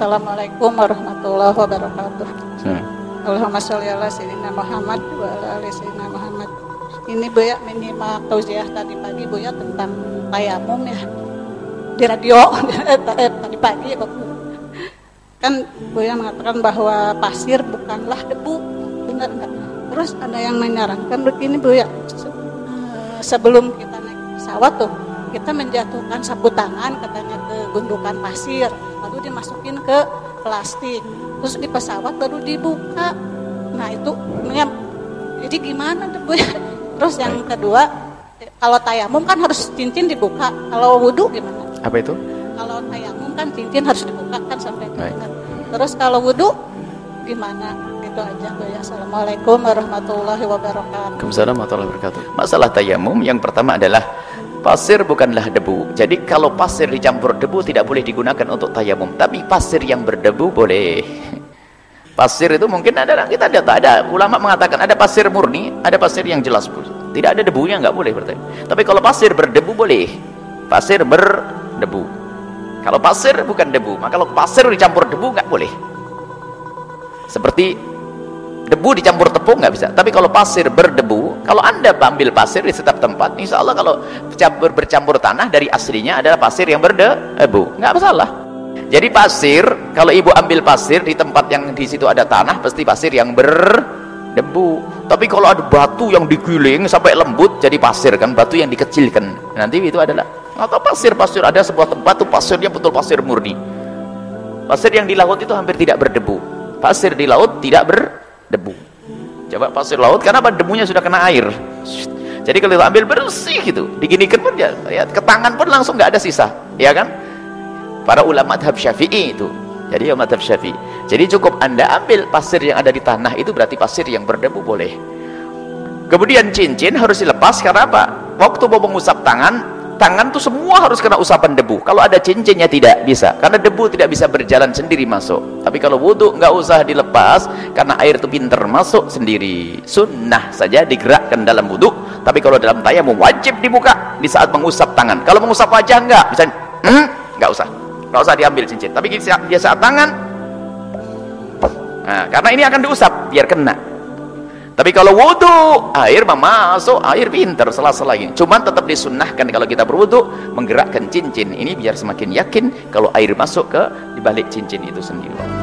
Assalamualaikum warahmatullahi wabarakatuh. Hmm. Allahumma sholli ala sayyidina Muhammad wa ala sayyidina Muhammad. Ini Bu ya menyimak tausiah tadi pagi Bu ya tentang tayamum ya di radio tadi pagi waktu kan Bu ya mengatakan bahwa pasir bukanlah debu benar nggak? Terus ada yang menyarankan begini Bu ya se- eh, sebelum kita naik pesawat tuh kita menjatuhkan sapu tangan katanya ke gundukan pasir lalu dimasukin ke plastik. Terus di pesawat baru dibuka. Nah itu jadi gimana tuh Bu? Terus yang kedua kalau tayamum kan harus cincin dibuka. Kalau wudhu gimana? Apa itu? kalau tayamum kan cincin harus dibuka kan sampai ke terus kalau wudhu gimana? Itu aja Bu ya. Assalamualaikum warahmatullahi wabarakatuh. Waalaikumsalam warahmatullahi wabarakatuh. Masalah tayamum yang pertama adalah pasir bukanlah debu. Jadi kalau pasir dicampur debu tidak boleh digunakan untuk tayamum. Tapi pasir yang berdebu boleh. Pasir itu mungkin ada kita data ada ulama mengatakan ada pasir murni, ada pasir yang jelas tidak ada debunya nggak boleh berarti. Tapi kalau pasir berdebu boleh. Pasir berdebu. Kalau pasir bukan debu, maka kalau pasir dicampur debu nggak boleh. Seperti debu dicampur tepung nggak bisa. Tapi kalau pasir berdebu kalau anda ambil pasir di setiap tempat insya Allah kalau bercampur, bercampur tanah dari aslinya adalah pasir yang berdebu. Nggak masalah. Jadi pasir kalau ibu ambil pasir di tempat yang di situ ada tanah pasti pasir yang berdebu. Tapi kalau ada batu yang digiling sampai lembut jadi pasir kan batu yang dikecilkan. Nanti itu adalah atau pasir-pasir ada sebuah tempat tuh pasirnya betul pasir murni. Pasir yang di laut itu hampir tidak berdebu. Pasir di laut tidak berdebu coba pasir laut karena apa? Debunya sudah kena air. Jadi kalau ambil bersih gitu diginikan pun ya, ya ke tangan pun langsung nggak ada sisa ya kan? Para ulama madhab syafi'i itu. Jadi ya madhab syafi'i. Jadi cukup anda ambil pasir yang ada di tanah itu berarti pasir yang berdebu boleh. Kemudian cincin harus dilepas karena apa? Waktu mau mengusap tangan tangan tuh semua harus kena usapan debu. Kalau ada cincinnya tidak bisa karena debu tidak bisa berjalan sendiri masuk. Tapi kalau wudhu nggak usah dilepas karena air itu pinter masuk sendiri. Sunnah saja digerakkan dalam wudhu tapi kalau dalam tayamum wajib dibuka di saat mengusap tangan. Kalau mengusap wajah enggak bisa hmm, nggak usah. Nggak usah diambil cincin. Tapi di saat, di saat tangan nah, karena ini akan diusap biar kena tapi kalau wudhu, air masuk, air pinter sela-sela ini. Cuman tetap disunnahkan kalau kita berwudhu, menggerakkan cincin. Ini biar semakin yakin kalau air masuk ke di balik cincin itu sendiri.